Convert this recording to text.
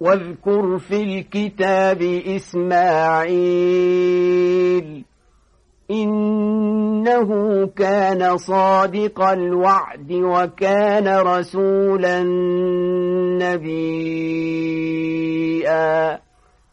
واذكر في الكتاب إسماعيل إنه كان صادق الوعد وكان رسولا نبيا.